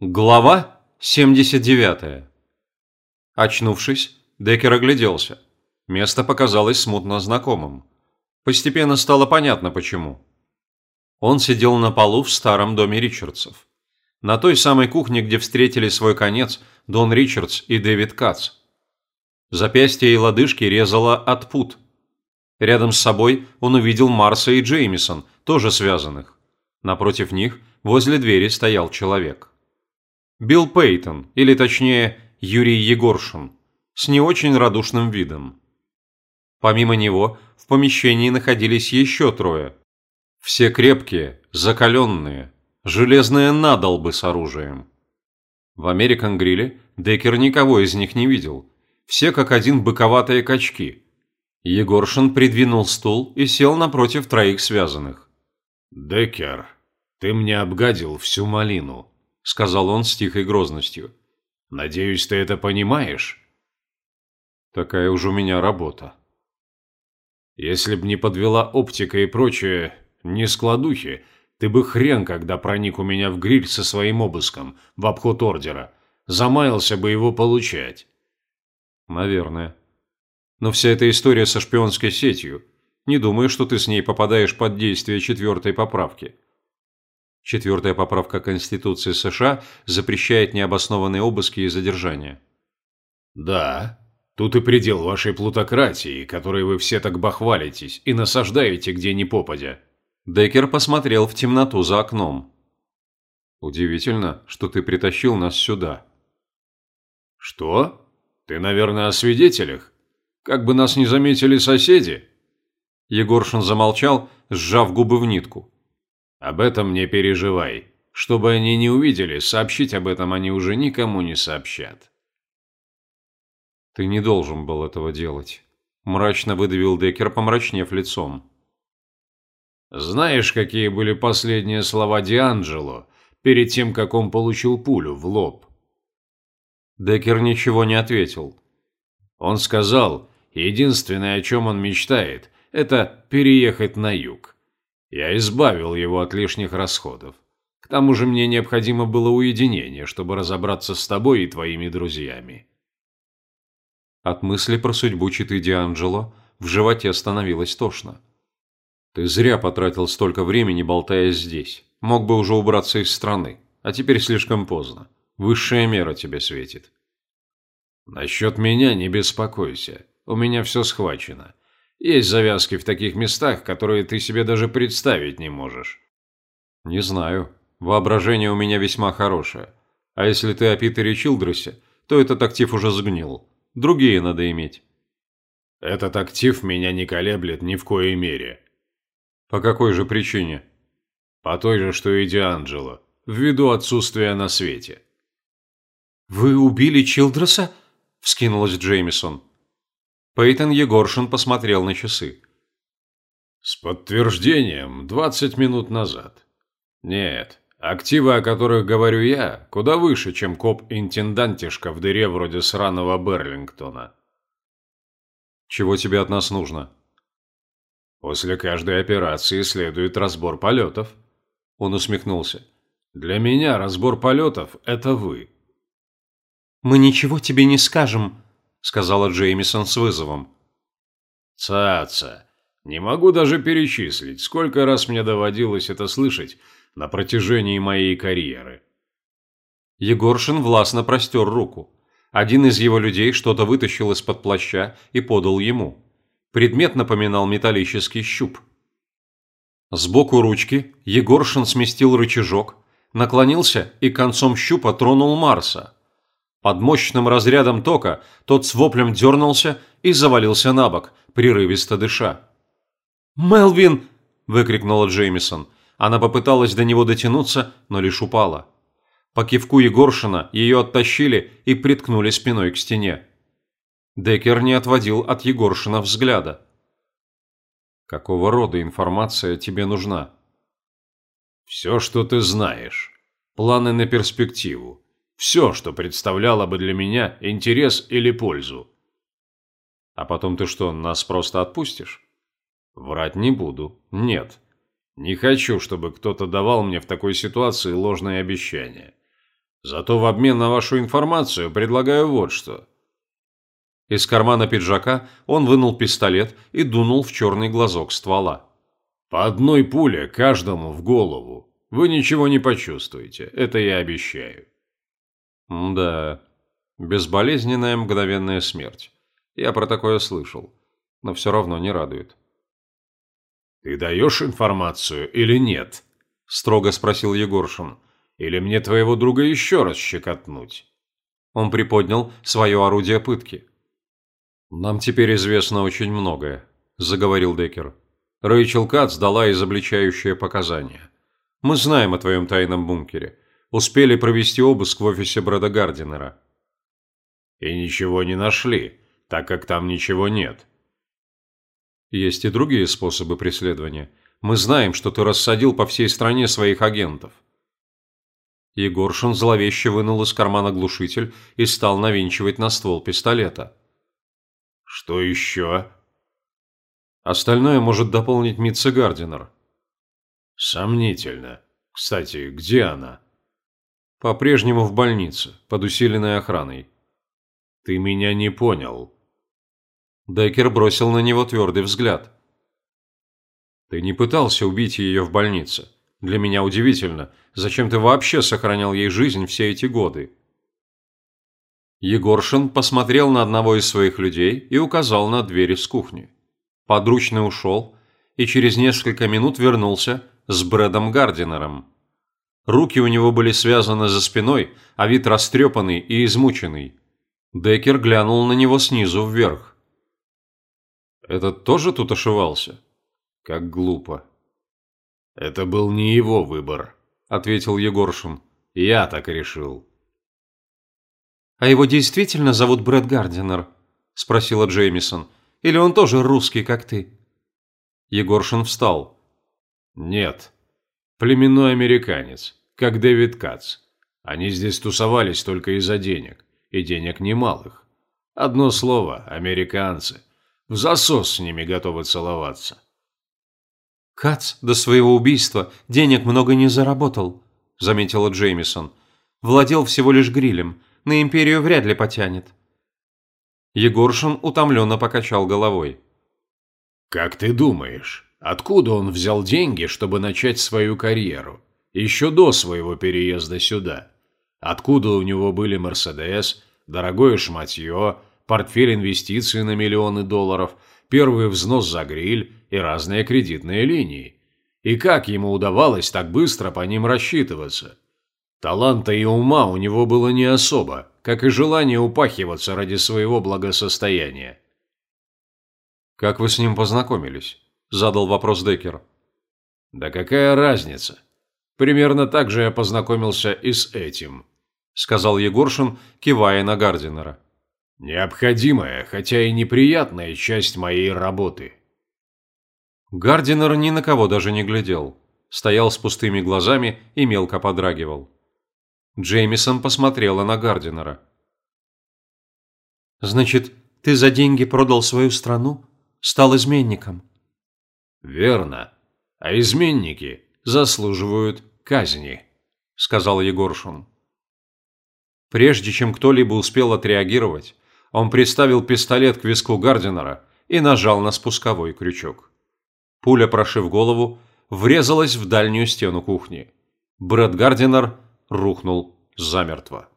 Глава 79. Очнувшись, Деккер огляделся. Место показалось смутно знакомым. Постепенно стало понятно, почему. Он сидел на полу в старом доме Ричардсов. На той самой кухне, где встретили свой конец Дон Ричардс и Дэвид Кац. Запястья и лодыжки резало от пут. Рядом с собой он увидел Марса и Джеймисон, тоже связанных. Напротив них, возле двери, стоял человек. Билл Пейтон, или точнее Юрий Егоршин, с не очень радушным видом. Помимо него в помещении находились еще трое. Все крепкие, закаленные, железные надолбы с оружием. В Американ Гриле Деккер никого из них не видел. Все как один быковатые качки. Егоршин придвинул стул и сел напротив троих связанных. «Деккер, ты мне обгадил всю малину», – сказал он с тихой грозностью. «Надеюсь, ты это понимаешь?» «Такая уж у меня работа». «Если б не подвела оптика и прочее, не складухи, ты бы хрен, когда проник у меня в гриль со своим обыском, в обход ордера. Замаялся бы его получать». «Наверное. Но вся эта история со шпионской сетью. Не думаю, что ты с ней попадаешь под действие четвертой поправки». Четвертая поправка Конституции США запрещает необоснованные обыски и задержания. Да, тут и предел вашей плутократии, которой вы все так бахвалитесь и насаждаете где ни попадя. Деккер посмотрел в темноту за окном. Удивительно, что ты притащил нас сюда. Что? Ты, наверное, о свидетелях? Как бы нас не заметили соседи? Егоршин замолчал, сжав губы в нитку. Об этом не переживай. Чтобы они не увидели, сообщить об этом они уже никому не сообщат. Ты не должен был этого делать. Мрачно выдавил Деккер, помрачнев лицом. Знаешь, какие были последние слова Дианджело перед тем, как он получил пулю в лоб? Деккер ничего не ответил. Он сказал, единственное, о чем он мечтает, это переехать на юг. Я избавил его от лишних расходов. К тому же мне необходимо было уединение, чтобы разобраться с тобой и твоими друзьями. От мысли про судьбу Читы Дианджело в животе становилось тошно. Ты зря потратил столько времени, болтая здесь. Мог бы уже убраться из страны. А теперь слишком поздно. Высшая мера тебе светит. Насчет меня не беспокойся. У меня все схвачено. Есть завязки в таких местах, которые ты себе даже представить не можешь. Не знаю. Воображение у меня весьма хорошее. А если ты о Питере Чилдресе, то этот актив уже сгнил. Другие надо иметь. Этот актив меня не колеблет ни в коей мере. По какой же причине? По той же, что и Дианджело. Ввиду отсутствия на свете. «Вы убили Чилдреса?» – вскинулась Джеймисон. Пейтон Егоршин посмотрел на часы. «С подтверждением 20 минут назад. Нет, активы, о которых говорю я, куда выше, чем коп-интендантишка в дыре вроде сраного Берлингтона». «Чего тебе от нас нужно?» «После каждой операции следует разбор полетов». Он усмехнулся. «Для меня разбор полетов – это вы». «Мы ничего тебе не скажем», сказала Джеймисон с вызовом. «Цаца, не могу даже перечислить, сколько раз мне доводилось это слышать на протяжении моей карьеры». Егоршин властно простер руку. Один из его людей что-то вытащил из-под плаща и подал ему. Предмет напоминал металлический щуп. Сбоку ручки Егоршин сместил рычажок, наклонился и концом щупа тронул Марса. Под мощным разрядом тока тот с воплем дернулся и завалился на бок, прерывисто дыша. «Мелвин!» – выкрикнула Джеймисон. Она попыталась до него дотянуться, но лишь упала. По кивку Егоршина ее оттащили и приткнули спиной к стене. Деккер не отводил от Егоршина взгляда. «Какого рода информация тебе нужна?» «Все, что ты знаешь. Планы на перспективу. Все, что представляло бы для меня интерес или пользу. А потом ты что, нас просто отпустишь? Врать не буду. Нет. Не хочу, чтобы кто-то давал мне в такой ситуации ложные обещания. Зато в обмен на вашу информацию предлагаю вот что». Из кармана пиджака он вынул пистолет и дунул в черный глазок ствола. «По одной пуле каждому в голову. Вы ничего не почувствуете, это я обещаю». «Да, безболезненная мгновенная смерть. Я про такое слышал, но все равно не радует». «Ты даешь информацию или нет?» – строго спросил Егоршин. «Или мне твоего друга еще раз щекотнуть?» Он приподнял свое орудие пытки. «Нам теперь известно очень многое», – заговорил Деккер. «Рэйчел Кац дала изобличающие показания. Мы знаем о твоем тайном бункере. Успели провести обыск в офисе Брэда Гардинера». «И ничего не нашли, так как там ничего нет», есть и другие способы преследования. Мы знаем, что ты рассадил по всей стране своих агентов. Егоршин зловеще вынул из кармана глушитель и стал навинчивать на ствол пистолета. «Что еще?» Остальное может дополнить Митца Гардинер. «Сомнительно. Кстати, где она?» «По-прежнему в больнице, под усиленной охраной». «Ты меня не понял», Деккер бросил на него твердый взгляд. «Ты не пытался убить ее в больнице. Для меня удивительно, зачем ты вообще сохранял ей жизнь все эти годы?» Егоршин посмотрел на одного из своих людей и указал на дверь из кухни. Подручный ушел и через несколько минут вернулся с Брэдом Гардинером. Руки у него были связаны за спиной, а вид растрепанный и измученный. Деккер глянул на него снизу вверх. Этот тоже тут ошивался? Как глупо. Это был не его выбор, ответил Егоршин. Я так решил. А его действительно зовут Брэд Гардинер? спросила Джеймисон. Или он тоже русский, как ты? Егоршин встал. Нет. Племенной американец, как Дэвид Кац. Они здесь тусовались только из-за денег, и денег немалых. Одно слово – американцы – в засос с ними готовы целоваться. «Кац до своего убийства денег много не заработал», – заметила Джеймисон. «Владел всего лишь грилем. На империю вряд ли потянет». Егоршин утомленно покачал головой. «Как ты думаешь, откуда он взял деньги, чтобы начать свою карьеру? Еще до своего переезда сюда. Откуда у него были Мерседес, дорогое шматье, портфель инвестиций на миллионы долларов, первый взнос за гриль и разные кредитные линии. И как ему удавалось так быстро по ним рассчитываться? Таланта и ума у него было не особо, как и желание упахиваться ради своего благосостояния. «Как вы с ним познакомились?» – задал вопрос Деккер. «Да какая разница? Примерно так же я познакомился и с этим», – сказал Егоршин, кивая на Гардинера. Необходимая, хотя и неприятная часть моей работы. Гардинер ни на кого даже не глядел. Стоял с пустыми глазами и мелко подрагивал. Джеймисон посмотрела на Гардинера. «Значит, ты за деньги продал свою страну? Стал изменником?» «Верно. А изменники заслуживают казни», – сказал Егоршин. Прежде чем кто-либо успел отреагировать, он приставил пистолет к виску Гардинера и нажал на спусковой крючок. Пуля, прошив голову, врезалась в дальнюю стену кухни. Брэд Гардинер рухнул замертво.